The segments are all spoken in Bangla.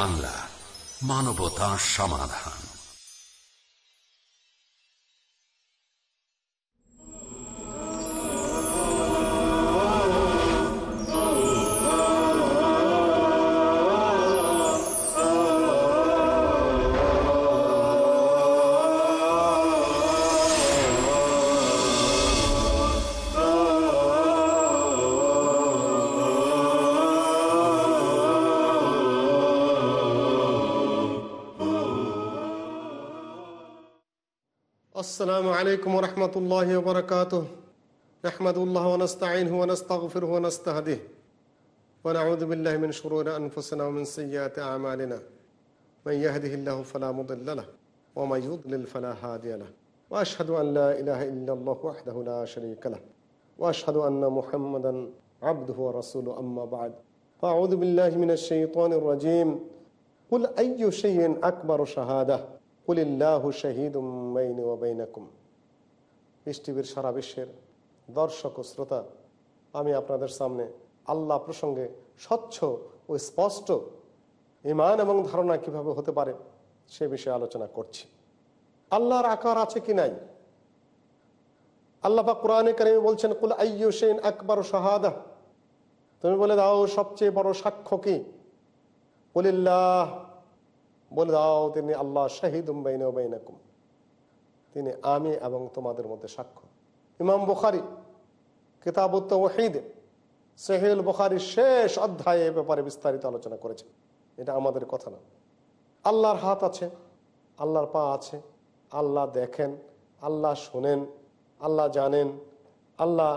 বাংলা মানবতা সমাধান। السلام عليكم ورحمة الله وبركاته. نحمد الله ونستعينه ونستغفره ونستهديه. ونعوذ بالله من شرور أنفسنا ومن سيئات أعمالنا. من يهده الله فلا مضل له ومن يضلل فلا هادي له. وأشهد أن لا إله إلا الله وحده لا شريك له. وأشهد أن محمدا عبده ورسوله أما بعد. فأعوذ بالله من الشيطان الرجيم. قل أي شيء أكبر شهادة؟ কুলিল্লাহু শাহিদ উম্মাইনাকুম ইস পৃথিবীর সারা বিশ্বের দর্শক ও শ্রোতা, আমি আপনাদের সামনে আল্লাহ প্রসঙ্গে স্বচ্ছ ও স্পষ্ট ইমান এবং ধারণা কীভাবে হতে পারে সে বিষয়ে আলোচনা করছি। আল্লাহর আকার আছে কি নাই? আল্লাহ কোরআনে কারিমে বলছেন, কুল আইসেন একবার শাহাদা। তুমি বলে দাও, সবচেয়ে বড় সাক্ষ্য কি? কুলিল্লাহ। বলে দাও, তিনি আল্লাহ শাহিদ উম্বাইনাকুম তিনি আমি এবং তোমাদের মধ্যে সাক্ষ্য। ইমাম বুখারি কিতাবুত্ত ওহিদ সেহেল বুখারির শেষ অধ্যায়ে এ ব্যাপারে বিস্তারিত আলোচনা করেছে এটা আমাদের কথা না। আল্লাহর হাত আছে, আল্লাহর পা আছে, আল্লাহ দেখেন, আল্লাহ শোনেন, আল্লাহ জানেন, আল্লাহ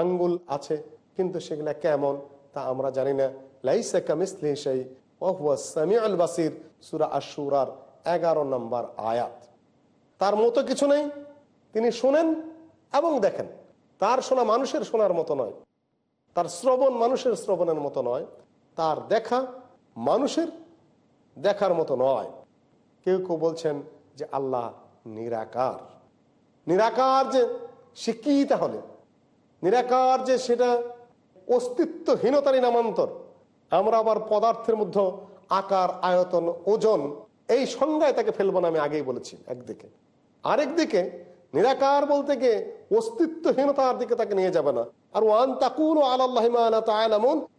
আঙ্গুল আছে, কিন্তু সেগুলা কেমন তা আমরা জানি না। লাইসা কামিসলি সেই ওহুয়া সামি আল বাসির, সুরা আশুরার এগারো নম্বর আয়াত। তার মতো কিছু নেই। তিনি শোনেন এবং দেখেন। তার শোনা মানুষের শোনার মতো নয়। তার শ্রবণ মানুষের শ্রবণের মতো নয়। তার দেখা মানুষের দেখার মতো নয়। কেউ কেউ বলছেন যে আল্লাহ নিরাকার। নিরাকার যে সে কি তাহলে নিরাকার যে সেটা অস্তিত্বহীনতারই নামান্তর আমরা আবার পদার্থের মধ্যে আকার, আয়তন, ওজন, এই সংজ্ঞায় তাকে ফেলব না, আমি আগেই বলেছি, একদিকে। আরেক দিকে নিরাকার বলতে গিয়ে অস্তিত্বহীনতার দিকে তাকে নিয়ে যাবে না। আর ওয়ান তাকুন আল্লাহ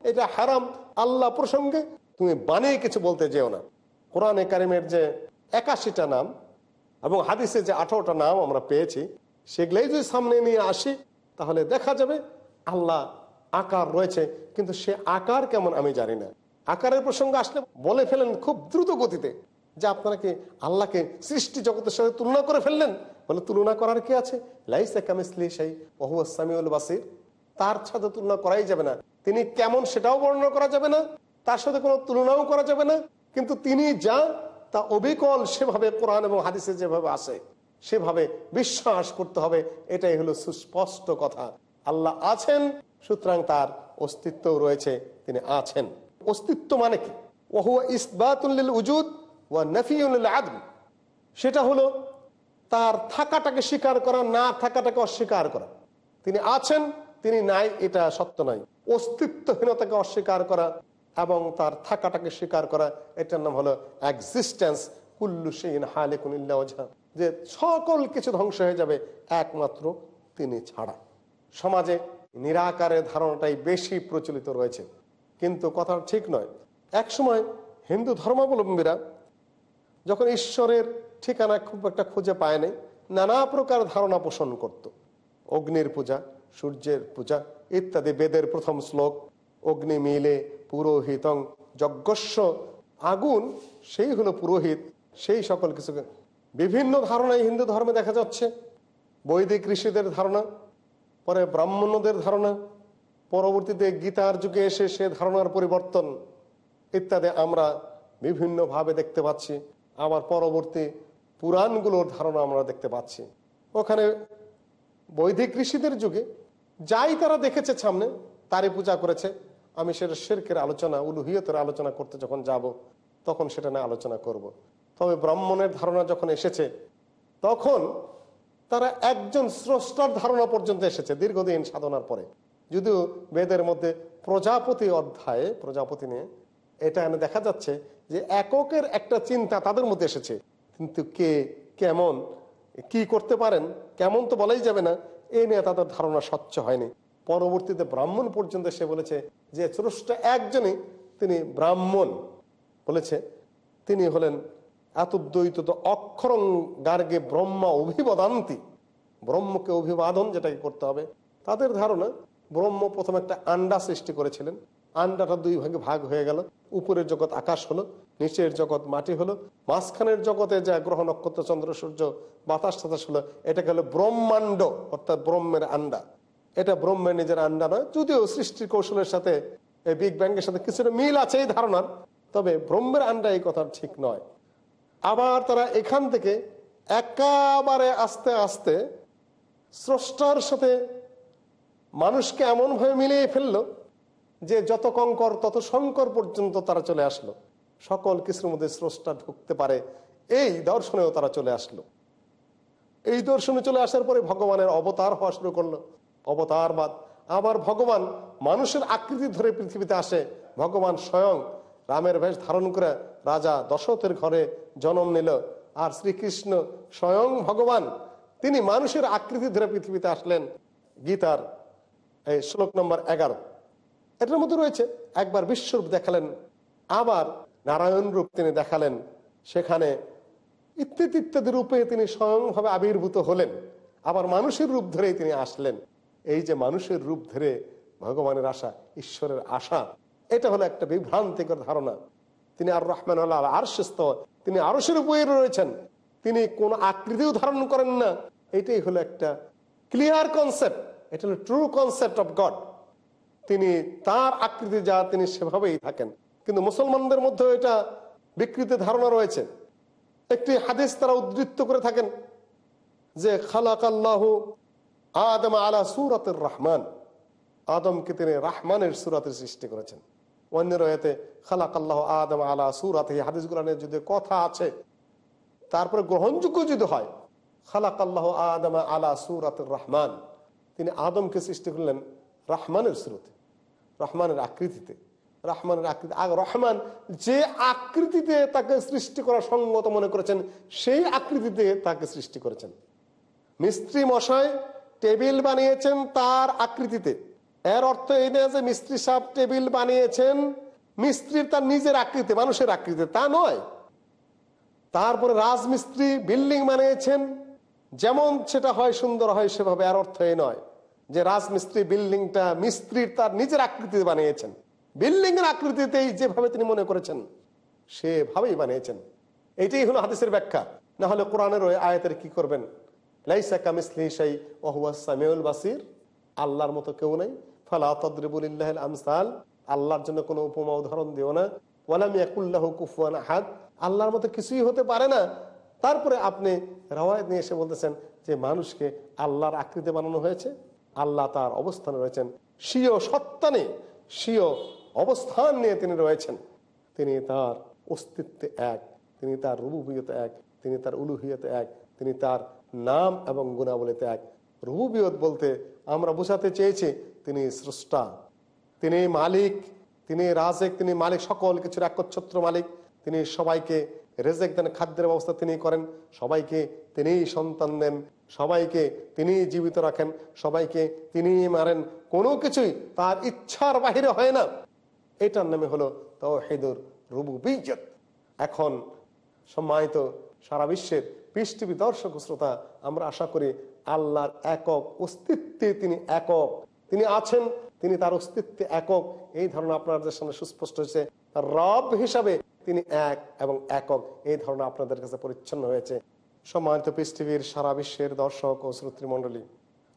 এটা হারাম, আল্লাহ প্রসঙ্গে তুমি বানিয়ে কিছু বলতে যেও না। কোরআনে কারিমের যে একাশিটা নাম এবং হাদিসে যে আঠারোটা নাম আমরা পেয়েছি, সেগুলাই যদি সামনে নিয়ে আসি, তাহলে দেখা যাবে আল্লাহ আকার রয়েছে, কিন্তু সে আকার কেমন আমি জানি না। আকারের প্রসঙ্গ আসলে বলে ফেলেন খুব দ্রুত গতিতে যে আপনারা কি আল্লাহকে সৃষ্টি জগতের সাথে তুলনা করে ফেললেন? বলে, তুলনা করার কি আছে? তার সাথে তুলনা করাই যাবে না। তিনি কেমন সেটাও বর্ণনা করা যাবে না। তার সাথে কোনো তুলনাও করা যাবে না। কিন্তু তিনি যা, তা অবিকল সেভাবে কোরআন এবং হাদিসে যেভাবে আসে, সেভাবে বিশ্বাস করতে হবে, এটাই হলো সুস্পষ্ট কথা। আল্লাহ আছেন সুতরাং তার অস্তিত্ব রয়েছে, তিনি আছেন। অস্তিত্ব মানে কি? উজুদ ওয়া সেটা হলো তার থাকাটাকে স্বীকার করা, না থাকাটাকে অস্বীকার করা। তিনি আছেন, তিনি নাই, এটা সত্য নয়। অস্তিত্বহীনতাকে অস্বীকার করা এবং তার থাকাটাকে স্বীকার করা, এটার নাম হলো এক্সিস্টেন্স কুল্লু সেইন হালেকুনিল্লা ওঝা যে সকল কিছু ধ্বংস হয়ে যাবে, একমাত্র তিনি ছাড়া। সমাজে নিরাকারের ধারণাটাই বেশি প্রচলিত রয়েছে। কিন্তু কথা ঠিক নয়। একসময় হিন্দু ধর্মাবলম্বীরা যখন ঈশ্বরের ঠিকানা খুব একটা খুঁজে পায় নাই, নানা প্রকার ধারণা পোষণ করত। অগ্নির পূজা, সূর্যের পূজা ইত্যাদি বেদের প্রথম শ্লোক। অগ্নি মিলে পুরোহিতং যজ্ঞস্ব আগুন, সেই হলো পুরোহিত। সেই সকল কিছু বিভিন্ন ধারণাই হিন্দু ধর্মে দেখা যাচ্ছে। বৈদিক ঋষিদের ধারণা পরে ব্রাহ্মণদের ধারণা, পরবর্তীতে গীতার যুগে এসে সে ধারণার পরিবর্তন, ইত্যাদি আমরা বিভিন্নভাবে দেখতে পাচ্ছি। আবার পরবর্তী পুরাণগুলোর ধারণা আমরা দেখতে পাচ্ছি। ওখানে বৈদিক ঋষিদের যুগে যাই তারা দেখেছে সামনে, তারই পূজা করেছে। আমি সেটা শেরকের আলোচনা, উলুহিয়তের আলোচনা করতে যখন যাব, তখন সেটা নিয়ে আলোচনা করব। তবে ব্রাহ্মণের ধারণা যখন এসেছে, তখন তারা একজন স্রষ্টার ধারণা পর্যন্ত এসেছে দীর্ঘদিন সাধনার পরে। যদিও বেদের মধ্যে প্রজাপতি অধ্যায়ে, প্রজাপতি নিয়ে এটা এনে দেখা যাচ্ছে যে এককের একটা চিন্তা তাদের মধ্যে এসেছে। কিন্তু কে কেমন, কি করতে পারেন, কেমন তো বলাই যাবে না, এ নিয়ে তাদের ধারণা স্বচ্ছ হয়নি। পরবর্তীতে ব্রাহ্মণ পর্যন্ত সে বলেছে যে স্রষ্টা একজনই, তিনি ব্রাহ্মণ। বলেছে, তিনি হলেন এত দ্বৈত অক্ষরং গার্গে ব্রহ্মা অভিবাদান্তি। ব্রহ্মকে অভিবাদন যেটাকে করতে হবে। তাদের ধারণা, ব্রহ্ম প্রথম একটা আন্ডা সৃষ্টি করেছিলেন। আন্ডাটা দুই ভাগে ভাগ হয়ে গেল। উপরের জগৎ আকাশ হলো, নিচের জগৎ মাটি হলো। মাঝখানের জগতে যা গ্রহ নক্ষত্র, চন্দ্র, সূর্য, বাতাস টাতাস হলো, এটাকে হলো ব্রহ্মাণ্ড, অর্থাৎ ব্রহ্মের আন্ডা এটা ব্রহ্মের নিজের আন্ডা নয়, যদিও সৃষ্টির কৌশলের সাথে, এই বিগ ব্যাংকের সাথে কিছুটা মিল আছে এই ধারণার। তবে ব্রহ্মের আন্ডা এই কথা ঠিক নয়। আবার তারা এখান থেকে একেবারে আস্তে আস্তে স্রষ্টার সাথে মানুষকে এমনভাবে মিলিয়ে ফেলল যে যত কঙ্কর, তত শঙ্কর পর্যন্ত তারা চলে আসলো। সকল কিছুর মধ্যে স্রষ্টা ঢুকতে পারে। এই দর্শনেও তারা চলে আসলো। এই দর্শনে চলে আসার পরে ভগবানের অবতার হওয়া শুরু করল। অবতারবাদ। আবার ভগবান মানুষের আকৃতি ধরে পৃথিবীতে আসে। ভগবান স্বয়ং রামের বেশ ধারণ করে রাজা দশরথের ঘরে জন্ম নিল। আর শ্রীকৃষ্ণ স্বয়ং ভগবান, তিনি মানুষের আকৃতি ধরে পৃথিবীতে আসলেন। গীতার এই শ্লোক নম্বর এগারো। এটার মধ্যে রয়েছে, একবার বিশ্বরূপ দেখালেন, আবার নারায়ণ রূপ তিনি দেখালেন। সেখানে ইত্যাদি ইত্যাদি রূপে তিনি স্বয়ংভাবে আবির্ভূত হলেন, আবার মানুষের রূপ ধরেই তিনি আসলেন। এই যে মানুষের রূপ ধরে ভগবানের আশা, ঈশ্বরের আশা এটা হলো একটা বিভ্রান্তিকর ধারণা। তিনি আর রহমান আল্লাহ তিনি উপরে রয়েছেন। তিনি কোন আকৃতিও ধারণ করেন না। এটাই হলো একটা ক্লিয়ার কনসেপ্ট এটা হলো ট্রু কনসেপ্ট অফ গড তিনি তার আকৃতি যা তিনি সেভাবেই থাকেন। কিন্তু মুসলমানদের মধ্যে এটা বিকৃত ধারণা রয়েছে। একটি হাদিস তারা উদ্ধৃত্ত করে থাকেন যে খালাক আল্লাহ আদম আলা সুরাতের রহমান। আদমকে তিনি রাহমানের সুরাতে সৃষ্টি করেছেন। অন্য রয়েতে খালাক আল্লাহ আদম আলা সুরাত এই হাদিস গুলানের যদি কথা আছে, তারপরে গ্রহণযোগ্য যদি হয় খালাক আল্লাহ আদম আলা সুরাতের রহমান তিনি আদমকে সৃষ্টি করলেন রহমানের সুরতে, রহমানের আকৃতিতে। রহমানের আকৃতি রহমান যে আকৃতিতে তাকে সৃষ্টি করা সঙ্গত মনে করেছেন, সেই আকৃতিতে তাকে সৃষ্টি করেছেন। মিস্ত্রি মশাই টেবিল বানিয়েছেন তার আকৃতিতে। এর অর্থ এই নয় যে মিস্ত্রি সাহেব টেবিল বানিয়েছেন। মিস্ত্রির তার নিজের আকৃতি, মানুষের আকৃতি, তা নয়। তারপরে রাজমিস্ত্রি বিল্ডিং বানিয়েছেন। যেমন সেটা হয় সুন্দর হয় সেভাবে, এর অর্থ এই নয় যে রাজমিস্ত্রি বিল্ডিংটা মিস্ত্রির তার নিজের আকৃতিতে বানিয়েছেন। বিল্ডিং এর আকৃতিতেই যেভাবে তিনি মনে করেছেন, সেভাবেই বানিয়েছেন। এইটাই হলো হাদিসের ব্যাখ্যা। না হলে কোরআনের ওই আয়াতের কি করবেন? লাইসা কামিসলি সেই ওহুয়া সামিউল বাসির, আল্লাহর মতো কেউ নাই। আমসাল, আল্লাহর জন্য কোনো উপমা উদাহরণ দিও না। ওয়ালাম ইয়াকুল্লাহ কুফুয়ান আহাদ, আল্লাহর মতো কিছুই হতে পারে না। তারপরে আপনি রাওয়ায়ত নিয়ে এসে বলতেছেন যে মানুষকে আল্লাহর আকৃতি বানানো হয়েছে, আল্লাহ তার অবস্থানে রয়েছেন। স্বীয় সত্তানে স্বীয় অবস্থান নিয়ে তিনি রয়েছেন। তিনি তার অস্তিত্বে এক, তিনি তার রুবুবিয়তে এক, তিনি তার উলুহিয়তে এক, তিনি তার নাম এবং গুণাবলিতে এক। রুবুবিয়ত বলতে আমরা বোঝাতে চেয়েছি তিনি স্রষ্টা, তিনি মালিক, তিনি রাজেক, তিনি মালিক, সকল কিছুর একচ্ছত্র মালিক। তিনি সবাইকে রেজেক দেন, খাদ্যের ব্যবস্থা তিনি করেন। সবাইকে তিনিই সন্তান দেন, সবাইকে তিনি জীবিত রাখেন, সবাইকে তিনি মারেন। কোনো কিছুই তার ইচ্ছার বাহিরে হয় না। এটার নামে হলো তৌহিদুর রুবু বিজত এখন সম্মানিত সারা বিশ্বের পৃষ্টিভি দর্শক, শ্রোতা, আমরা আশা করি আল্লাহর একক অস্তিত্বে তিনি একক। তিনি আছেন, তিনি তার অস্তিত্বে একক। এই ধারণা আপনাদের সামনে সুস্পষ্ট হয়েছে রব হিসাবে তিনি এক এবং একক। এই ধারণা আপনাদের কাছে পরিচ্ছন্ন হয়েছে। সম্মানিত পৃথিবীর সারা বিশ্বের দর্শক ও শ্রোতৃমণ্ডলী,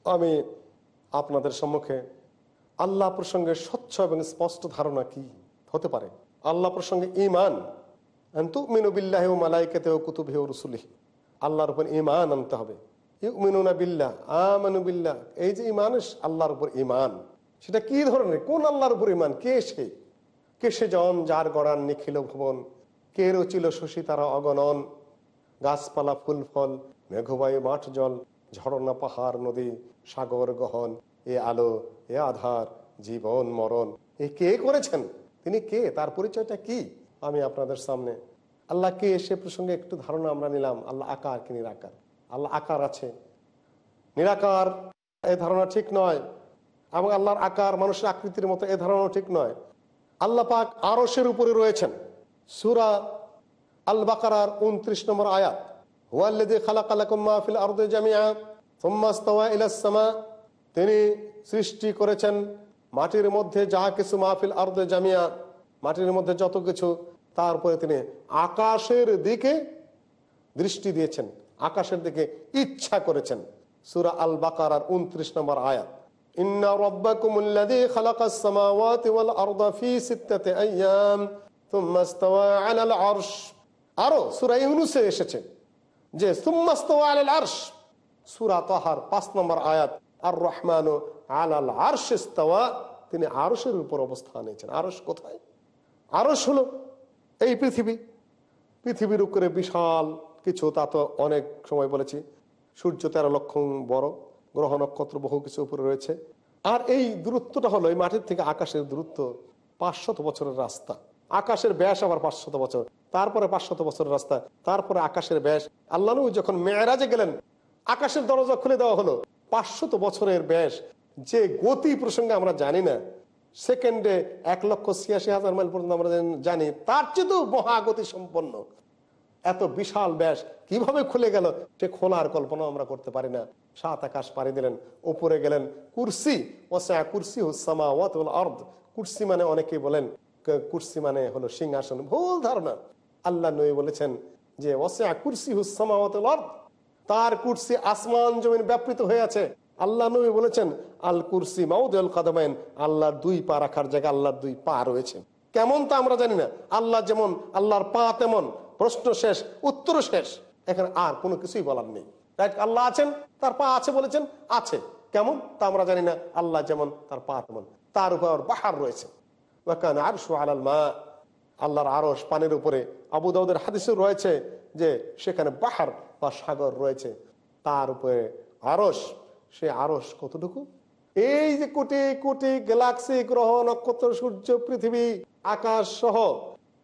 আমি আপনাদের সম্মুখে আল্লাহ প্রসঙ্গে স্বচ্ছ এবং স্পষ্ট ধারণা কি হতে পারে? আল্লাহ প্রসঙ্গে ইমান মিনুবিল্লাহ মালাইকাতে ও রসুলি আল্লাহর উপর ইমান আনতে হবে। ইউমিনুনা বিল্লাহ আমানুবিল্লাহ এই যে ইমান আল্লাহর উপর ইমান সেটা কি ধরনের? কোন আল্লাহর উপর ইমান কে সে? কে সে জন যার গড়ান নিখিল ভুবন? কে রচিল শশী তারা অগণন? গাছপালা, ফুল, ফল, মেঘবায়ু, মাঠ জল, ঝরনা, পাহাড়, নদী, সাগর, গহন, এ আলো, এ আধার, জীবন, মরণ। এ কে করেছেন? তিনি কে? তার পরিচয়টা কি? আমি আপনাদের সামনে। আল্লাহ কে সে প্রসঙ্গে একটু ধারণা আমরা নিলাম। আল্লাহ আকার কি নিরাকার আল্লাহ আকার আছে। নিরাকার, এ ধারণা ঠিক নয়। এবং আল্লাহর আকার মানুষের আকৃতির মতো, এ ধারণা ঠিক নয়। আল্লাহ পাক আরসের উপরে রয়েছেন। সুরা আল বাকারার উনত্রিশ নম্বর আয়াত। জামিয়া তিনি সৃষ্টি করেছেন মাটির মধ্যে যা কিছু মাহফিল আরদে জামিয়া মাটির মধ্যে যত কিছু তারপরে তিনি আকাশের দিকে দৃষ্টি দিয়েছেন। আকাশের দিকে ইচ্ছা করেছেন। সুরা আল বাকারার উনত্রিশ নম্বর আয়াত। আরশ। আরও এসেছে যে আরশ। তাহার 5 নম্বর আয়াত আর তিনি আরশের উপর অবস্থান নিয়েছেন। আরশ কোথায়? আরশ হলো এই পৃথিবী। পৃথিবীর উপরে বিশাল কিছু, তা তো অনেক সময় বলেছি। সূর্য তেরো লক্ষ বড়, গ্রহ নক্ষত্র বহু কিছু উপরে রয়েছে। আর এই দূরত্বটা হলো, এই মাটির থেকে আকাশের দূরত্ব পাঁচশত বছরের রাস্তা। আকাশের ব্যাস আবার পাঁচশত বছর। তারপরে পাঁচশত বছরের রাস্তা, তারপরে আকাশের ব্যাস। আল্লাহ যখন মেয়েরাজে গেলেন, আকাশের দরজা খুলে দেওয়া হলো। পাঁচশত বছরের ব্যাস, যে গতি প্রসঙ্গে আমরা জানি না, সেকেন্ডে এক লক্ষ ছিয়াশি হাজার মাইল পর্যন্ত আমরা জানি, তার চেয়েও মহাগতি সম্পন্ন। এত বিশাল ব্যাস কীভাবে খুলে গেল? সে খোলার কল্পনা আমরা করতে পারি না। সাত আকাশ পাড়ি দিলেন, উপরে গেলেন। কুরসি, ওসা কুরসি হুসামা ওয়াতুল আর্দ। কুরসি মানে অনেকেই বলেন কুরসি মানে হলো সিংহাসন। ভুল ধারণা। আল্লাহ নবী বলেছেন যে, ওসা কুরসি হুসামা ওয়াতুল আর্দ। তার কুরসি আসমান জমিন ব্যাপৃত হয়ে আছে। আল্লাহ নবী বলেছেন, আল কুরসি মাউদুল কাদামাইন। আল্লাহর দুই পা রাখার জায়গায় আল্লাহর দুই পা রয়েছে। কেমন তা আমরা জানি না। আল্লাহ যেমন, আল্লাহর পা তেমন। প্রশ্ন শেষ, উত্তর শেষ। এখানে আর কোনো কিছুই বলার নেই। রাইট আল্লাহ আছেন, তার পা আছে বলেছেন, আছে। কেমন? তা আমরা জানি না। আল্লাহ যেমন, তার পা তেমন। তার উপর বাহার রয়েছে। ওয়াকান আরশু আলাল মা। আল্লাহর আরস পানির উপরে। আবু দাউদের হাদিসে রয়েছে যে, সেখানে বাহার বা সাগর রয়েছে। তার উপরে আরস সে আরস কতটুকু? এই যে কোটি কোটি গ্যালাক্সি, গ্রহ, নক্ষত্র, সূর্য, পৃথিবী, আকাশ সহ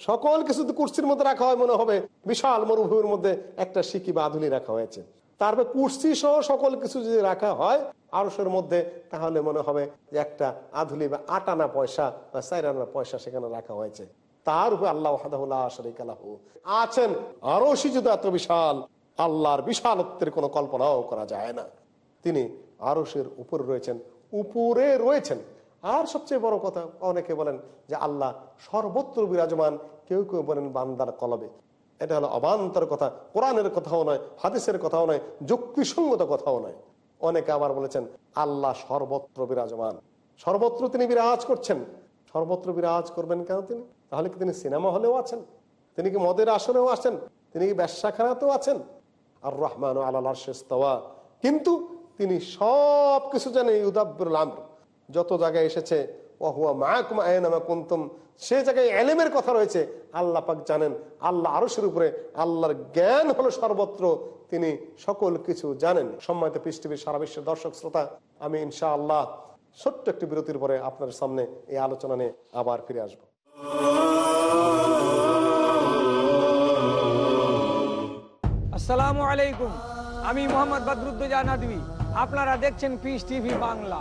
সকল কিছু কুর্সির মধ্যে রাখা হয় মনে হবে। বিশাল মরুভূমির মধ্যে একটা সিকি বা আধুলি রাখা হয়েছে। তারপরে কুর্সি সহ সকল কিছু যদি রাখা হয় আরসের মধ্যে, তাহলে মনে হবে যে একটা আধুলি বা আটানা পয়সা বা চাইরানা পয়সা সেখানে রাখা হয়েছে। তার উপরে আল্লাহ আল্লাহ আছেন। আরও যদি এত বিশাল, আল্লাহর বিশালত্বের কোনো কল্পনাও করা যায় না। তিনি আরসের উপরে রয়েছেন উপরে রয়েছেন। আর সবচেয়ে বড় কথা, অনেকে বলেন যে আল্লাহ সর্বত্র বিরাজমান কেউ কেউ বলেন বান্দার কলবে। এটা হলো অবান্তর কথা, কোরআনের কথাও নয়, হাদিসের কথাও নয়, যুক্তিসঙ্গত কথাও নয়। অনেকে আবার বলেছেন, আল্লাহ সর্বত্র বিরাজমান। সর্বত্র তিনি বিরাজ করছেন। সর্বত্র বিরাজ করবেন কেন তিনি? তাহলে কি তিনি সিনেমা হলেও আছেন? তিনি কি মদের আসরেও আছেন তিনি কি ব্যবসাখানাতেও আছেন? আর রহমান আল্লাহ শেস্তাওয়া কিন্তু তিনি সব কিছু জানেন ইউদাব্বুল আমর। যত জায়গায় এসেছে সে জায়গায় আল্লাহ পাক জানেন, আল্লাহ উপরে আল্লাহর জ্ঞান হলো সর্বত্র। তিনি সকল কিছু জানেন। সম্মানিত পৃথিবীর সারা বিশ্বের দর্শক, শ্রোতা, আমি ইনশা আল্লাহ ছোট্ট একটি বিরতির পরে আপনার সামনে এই আলোচনা নিয়ে আবার ফিরে আসব। আসসালামু আলাইকুম। আমি মোহাম্মদ বদরুদ্দোজা নদী আপনারা দেখছেন পিস টিভি বাংলা।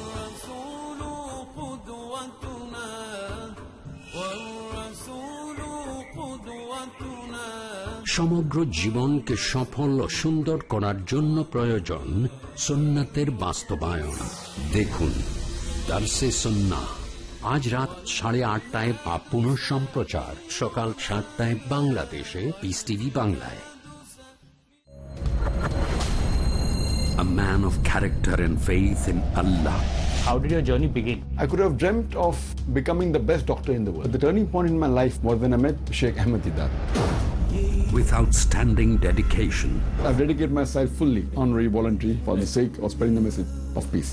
সমগ্র জীবনকে সফল ও সুন্দর করার জন্য প্রয়োজন সুন্নাতের বাস্তবায়ন দেখুন দার্সে সন্না আজ রাত সাড়ে আটটায় বা পুনঃ সম্প্রচার সকাল সাতটায় বাংলাদেশে পিস টিভি বাংলায় A man of character and faith in Allah. How did your journey begin? I could have dreamt of becoming the best doctor in the world. The turning point in my life was when I met Sheikh Ahmed Didat. With outstanding dedication, I've dedicated myself fully, honorary, voluntary, for the sake of spreading the message of peace.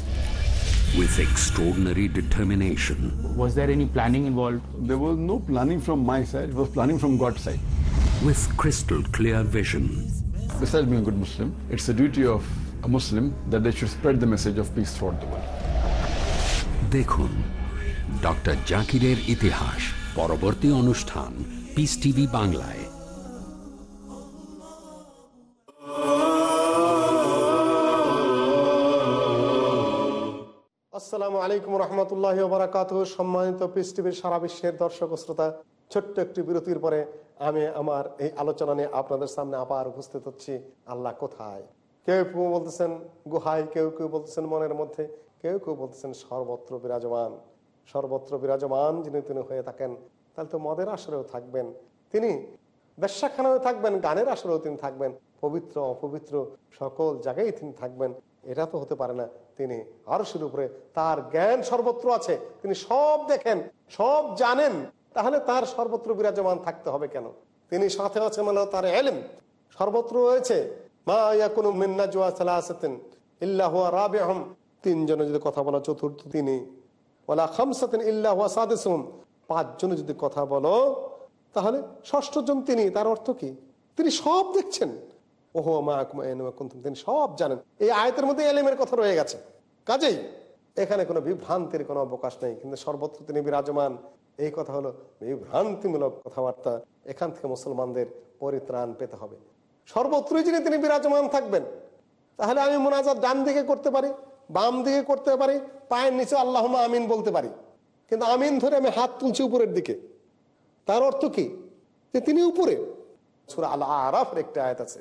with extraordinary determination, Was there any planning involved? There was no planning from my side, it was planning from God's side. with crystal clear vision. Besides being a good Muslim, it's the duty of a Muslim that they should spread the message of peace throughout the world. দেখুন ডক্টর জাকিরের ইতিহাস পরবর্তী অনুষ্ঠান পিস টিভি বাংলায় আসসালামু আলাইকুম রহমতুল্লাহ বারাকাত সম্মানিত পিস সারা বিশ্বের দর্শক শ্রোতা, ছোট্ট একটি বিরতির পরে আমি আমার এই আলোচনা নিয়ে আপনাদের সামনে আবার উপস্থিত হচ্ছি। আল্লাহ কোথায়? কেউ কেউ বলতেছেন গুহায়, কেউ কেউ বলতেছেন মনের মধ্যে, কেউ কেউ বলতেছেন সর্বত্র বিরাজমান। সর্বত্র বিরাজমান যিনি তিনি হয়ে থাকেন, তাহলে তো মদের আসরেও থাকবেন। তিনি বেশ্যাখানায় থাকবেন, গানের আসরেও তিনি থাকবেন, পবিত্র, অপবিত্র, সকল জায়গায় তিনি থাকবেন। এটা তো হতে পারে না। তিনি আরও শুরু করে তার জ্ঞান সর্বত্র আছে। তিনি সব দেখেন, সব জানেন। তাহলে তার সর্বত্র বিরাজমান থাকতে হবে কেন? তিনি সাথে আছে মানে তার এলেম। সর্বত্র রয়েছে। মা ইয়াকুনু মিন্না জুয়া সালাসাতিন ইল্লা হুয়া রাবিহুম তিনজনে যদি কথা বলা, চতুর্থ তিনি। ওয়ালা খামসাতিন ইল্লা হুয়া সাদিসুম পাঁচজনে যদি কথা বলো, তাহলে ষষ্ঠ জন তিনি। তার অর্থ কি? তিনি সব দেখছেন। সব জানেন। এই আয়তের মধ্যে এলেমের কথা রয়ে গেছে। কাজেই এখানে কোনো বিভ্রান্তির কোনো অবকাশ নেই, কিন্তু সর্বত্র তিনি বিরাজমান। এই কথা হলো বিভ্রান্তিমূলক কথাবার্তা। এখান থেকে মুসলমানদের পরিত্রাণ পেতে হবে। সর্বত্রই যিনি তিনি বিরাজমান থাকবেন, তাহলে আমি মোনাজাত ডান দিকে করতে পারি, বাম দিকে করতে পারি, পায়ের নিচে আল্লাহ আমিন বলতে পারি। কিন্তু আমিন ধরে আমি হাত তুলছি উপরের দিকে। তার অর্থ কি? যে তিনি উপরে। সুরা আল আরাফের একটা আয়াত আছে।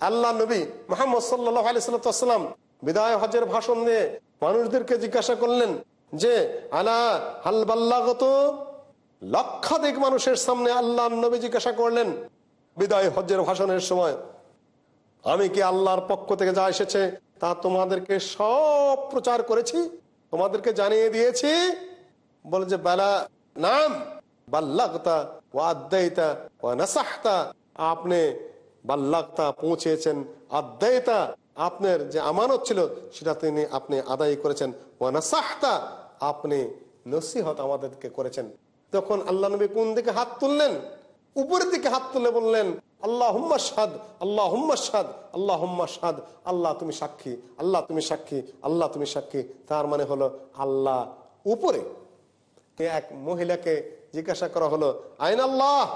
আল্লাহ নবী মোহাম্মদ সাল্লাহ আলিয়াল্লাম বিদায় হজের ভাষণ দিয়ে মানুষদেরকে জিজ্ঞাসা করলেন যে, আলা হালবাল্লাগত লক্ষাধিক মানুষের সামনে আল্লাহ নবী জিজ্ঞাসা করলেন বিদায় হজের ভাষণের সময়। আমি কি আল্লাহর পক্ষ থেকে যা এসেছে তা তোমাদেরকে সব প্রচার করেছি? তোমাদেরকে জানিয়ে দিয়েছি? বলে যে, বেলা, নাম, বাল্লাগতা ও আদায়তা ও নাসাহতা, আপনি বাল্লাগতা পৌঁছেছেন। আদায়তা আপনার যে আমানত ছিল, সেটা তিনি আপনি আদায় করেছেন। ও নাসাহতা, আপনি নসিহত আমাদেরকে করেছেন। তখন আল্লাহ নবী কোন দিকে হাত তুললেন? উপরের দিকে হাত তুলে বললেন আল্লাহ হুম্মা সাদ আল্লাহ হুম্মা সাদ আল্লাহ হুম্মা সাদ আল্লাহ তুমি সাক্ষী, আল্লাহ তুমি সাক্ষী, আল্লাহ তুমি সাক্ষী। তার মানে হলো আল্লাহ উপরে। এক মহিলাকে জিজ্ঞাসা করা হলো, আইন আল্লাহ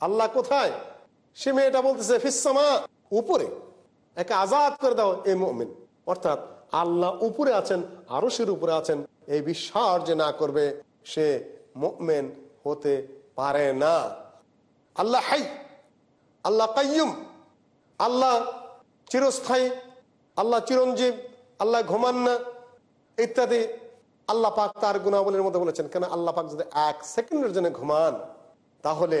আল্লাহ কোথায়? সে মেয়েটা বলতেছে ফিসামা উপরে। একে আজাদ করে দাও, এ মমিন। অর্থাৎ আল্লাহ উপরে আছেন, আরশের উপরে আছেন। এই বিশ্বাস যে না করবে, সে মুমিন হতে পারে না। আল্লাহ হাই, আল্লাহ কাইয়ুম। আল্লাহ চিরস্থায়ী, আল্লাহ চিরঞ্জীব, আল্লাহ ঘুমান না ইত্যাদি। আল্লাহ পাক তার গুণাবলীর মধ্যে বলেছেন, কেন আল্লাহ পাক যদি এক সেকেন্ডের জন্য ঘুমান, তাহলে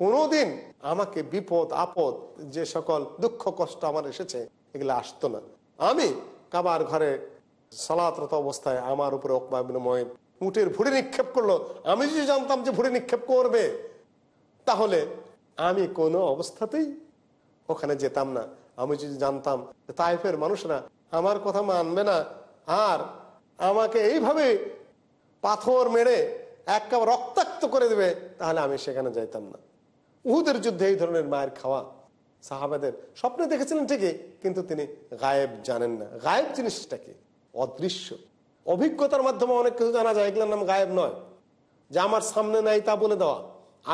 কোনোদিন আমাকে বিপদ, আপদ, যে সকল দুঃখ, কষ্ট আমার এসেছে, এগুলো আসতো না। আমি কাবার ঘরে সালাতরত অবস্থায় আমার উপরে অকবাবিনময় উটের ভুড়ি নিক্ষেপ করল। আমি যদি জানতাম যে ভুড়ি নিক্ষেপ করবে, তাহলে আমি কোনো অবস্থাতেই ওখানে যেতাম না। আমি যদি জানতাম তাইফের মানুষরা আমার কথা মানবে না, আর আমাকে এইভাবে পাথর মেরে এক কাপ রক্তাক্ত করে দেবে, তাহলে আমি সেখানে যাইতাম না। উহুদের যুদ্ধে এই ধরনের মায়ের খাওয়া সাহাবাদের স্বপ্নে দেখেছিলেন ঠিকই, কিন্তু তিনি গায়েব জানেন না। গায়েব জিনিসটাকে অদৃশ্য। অভিজ্ঞতার মাধ্যমে অনেক কিছু জানা যায়, এগুলোর নাম গায়েব নয়। যে আমার সামনে নাই তা বলে দেওয়া,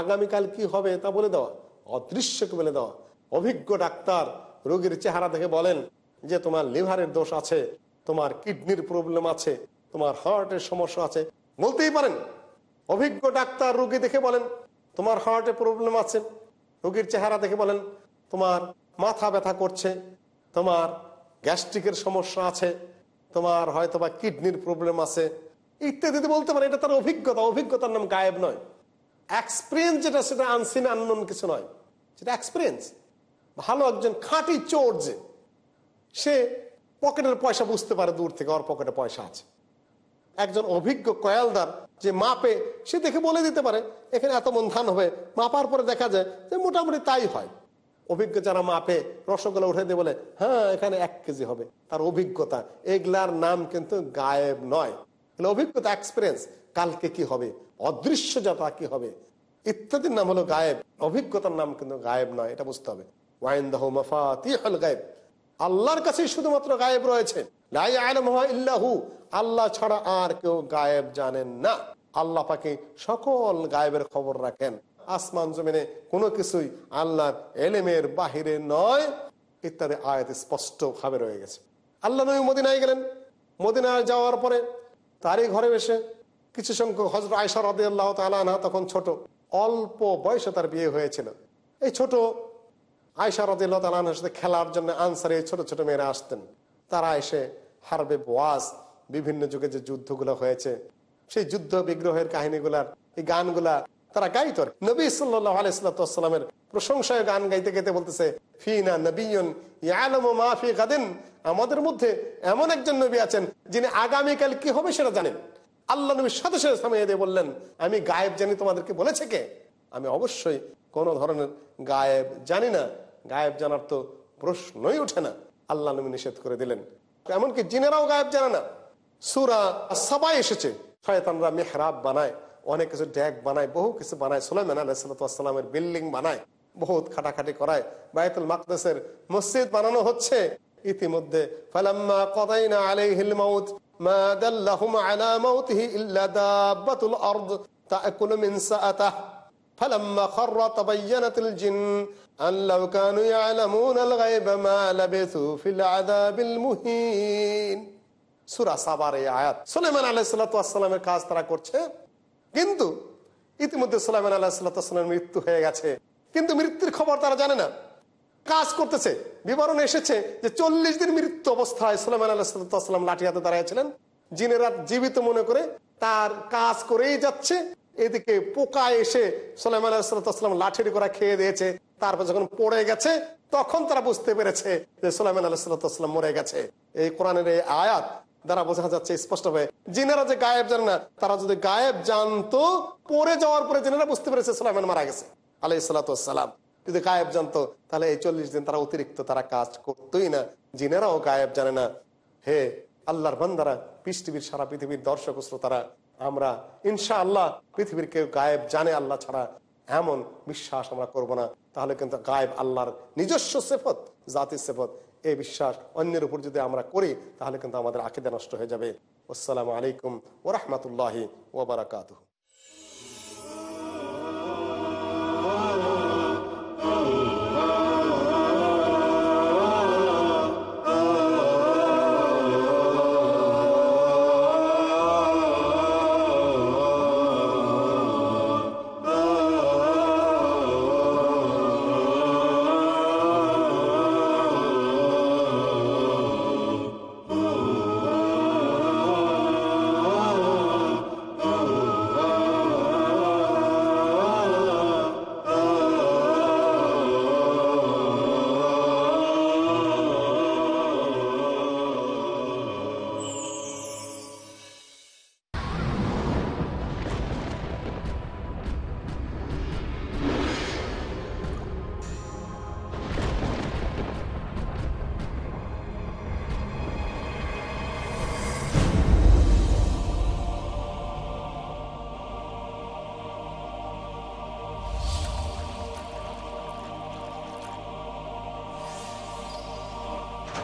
আগামীকাল কি হবে তা বলে দেওয়া, অদৃশ্যকে বলে দেওয়া। অভিজ্ঞ ডাক্তার রোগীর চেহারা দেখে বলেন যে, তোমার লিভারের দোষ আছে, তোমার কিডনির প্রবলেম আছে, তোমার হার্টের সমস্যা আছে। বলতেই পারেন। অভিজ্ঞ ডাক্তার রোগী দেখে বলেন তোমার হার্টে প্রবলেম আছে। রোগীর চেহারা দেখে বলেন, তোমার মাথা ব্যথা করছে, তোমার গ্যাস্ট্রিকের সমস্যা আছে, তোমার হয়তো বা কিডনির প্রবলেম আছে। ইত্যাদি বলতে পারে, এটা তার অভিজ্ঞতা। অভিজ্ঞতার নাম গায়েব নয়। এক্সপিরিয়েন্স যেটা, সেটা আনসিন আননোন কিছু নয়। সেটা এক্সপিরিয়েন্স ভালো একজন খাঁটি চোর যে, সে পকেটের পয়সা বুঝতে পারে দূর থেকে, ওর পকেটে পয়সা আছে। একজন অভিজ্ঞ কয়ালদার যে মাপে, সে দেখে বলে দিতে পারে, এখানে এত মন ধান হবে, মাপার পরে দেখা যায় যে মোটামুটি তাই হয়। অভিজ্ঞ যারা মাপে, রসগোল্লা উঠে দিয়ে বলে হ্যাঁ এখানে এক কেজি হবে। তার অভিজ্ঞতা, এগুলার নাম কিন্তু গায়েব নয়। অভিজ্ঞতা এক্সপিরিয়েন্স কালকে কি হবে অদৃশ্য যাতা কি হবে, ইত্যাদির নাম হলো গায়েব। অভিজ্ঞতার নাম কিন্তু গায়েব নয়, এটা বুঝতে হবে। ওয়াইন্দাহ মাফাতিহুল গায়েব। আল্লাহর কাছেই শুধুমাত্র গায়েব রয়েছে। আল্লাহ ছাড়া আর কেউ গায়েব জানেন না। আল্লাহ পাকে সকল গায়েবের খবর রাখেন। আসমান জমিনে কোনো কিছুই আল্লাহর এলেমের বাহিরে নয়, ইত্যাদি আয়াত স্পষ্ট ভাবে রয়ে গেছে। আল্লাহ নবী মদিনায় গেলেন। মদিনায় যাওয়ার পরে তারই ঘরে এসে কিছু সংখ্যক হজরত আয়সা রদি আল্লাহ তালা তখন ছোট, অল্প বয়সে তার বিয়ে হয়েছিল। এই ছোট আয়সা রদিল্লাহ তালার সাথে খেলার জন্য আনসারে ছোট ছোট মেয়েরা আসতেন। তারা এসে হারবে বোয়াজ। বিভিন্ন যুগে যে যুদ্ধগুলো হয়েছে সেই যুদ্ধ বিগ্রহের কাহিনীগুলার, এই গানগুলা তারা গাইত নবী সাল্লাহ আলাইসালামের প্রশংসায় গান গাইতে গাইতে বলতেছে, ফিনা নবীন আমাদের মধ্যে এমন একজন নবী আছেন যিনি আগামীকাল কি হবে সেটা জানেন। আল্লাহ নবীর সাথে সাথে থামিয়ে দিয়ে বললেন, আমি গায়েব জানি তোমাদেরকে বলেছে কে? আমি অবশ্যই কোন ধরনের গায়েব জানি না। গায়েব জানার তো প্রশ্নই ওঠে না। আল্লাহ নবী নিষেধ করে দিলেন। এমনকি জিনেরাও গায়েব জানে না। সুরা সবাই এসেছে। শয়তানরা মেহরাব বানায় অনেক কিছু ড্যাগ বানায় বহু কিছু বানায় সুলাইমান আলাইসালামের বিল্ডিং বানায় বহুত খাটাখাটি করায় বায়তুল মাকদেসের মসজিদ বানানো হচ্ছে ইতিমধ্যে ফালাম্মা কদাইনা আলাইহিল মাউত মা দাল্লাহুম আলা মাউতিহি ইল্লা দাব্বাতুল আরদ তাকুলু মিন সাআতাহ فلما خر تبينت الجن أن لو كانوا يعلمون الغيب ما لبثوا في العذاب المهين সুরা সাবার এই আয়াত। সুলাইমান আলাইসালামের কাজ তারা করছে। কিন্তু ইতিমধ্যে সুলাইমান আলাহিসাল্লামের মৃত্যু হয়ে গেছে। কিন্তু মৃত্যুর খবর তারা জানে না। কাজ করতেছে। বিবরণ এসেছে যে চল্লিশ দিন মৃত্যু অবস্থায় সুলাইমান আলাহিসাল্লাম লাঠি হাতে দাঁড়িয়েছিলেন জিনেরা জীবিত মনে করে তার কাজ করেই যাচ্ছে। এদিকে পোকা এসে সোলাইমান আলাহিসাল্লাম লাঠির করা খেয়ে দিয়েছে। তারপর যখন পড়ে গেছে, তখন তারা বুঝতে পেরেছে যে সোলাইমান আলাহিসাল্লাম মরে গেছে। এই কোরআনের এই আয়াত দ্বারা বোঝা যাচ্ছে স্পষ্ট ভাবে জিনেরা যে গায়েব জানে না, তারা যদি গায়েব জানতো পরে যাওয়ার পরে জিনেরা বুঝতে পেরেছে সোলাইমান মারা গেছে। আলাই সালাতাম যদি গায়েব জানতো, তাহলে এই চল্লিশ দিন তারা অতিরিক্ত তারা কাজ করতোই না। জিনেরাও গায়েব জানে না। হে আল্লাহর বান্দারা পৃথিবীর সারা পৃথিবীর দর্শক শ্রোতারা আমরা ইনশা আল্লাহ পৃথিবীর কেউ গায়েব জানে আল্লাহ ছাড়া এমন বিশ্বাস আমরা করব না। তাহলে কিন্তু গায়েব আল্লাহর নিজস্ব সেফত, জাতির সেফত এই বিশ্বাস অন্যের উপর যদি আমরা করি, তাহলে কিন্তু আমাদের আকিদা নষ্ট হয়ে যাবে। আসসালামু আলাইকুম ওরহমতুল্লাহি ওবরাকাত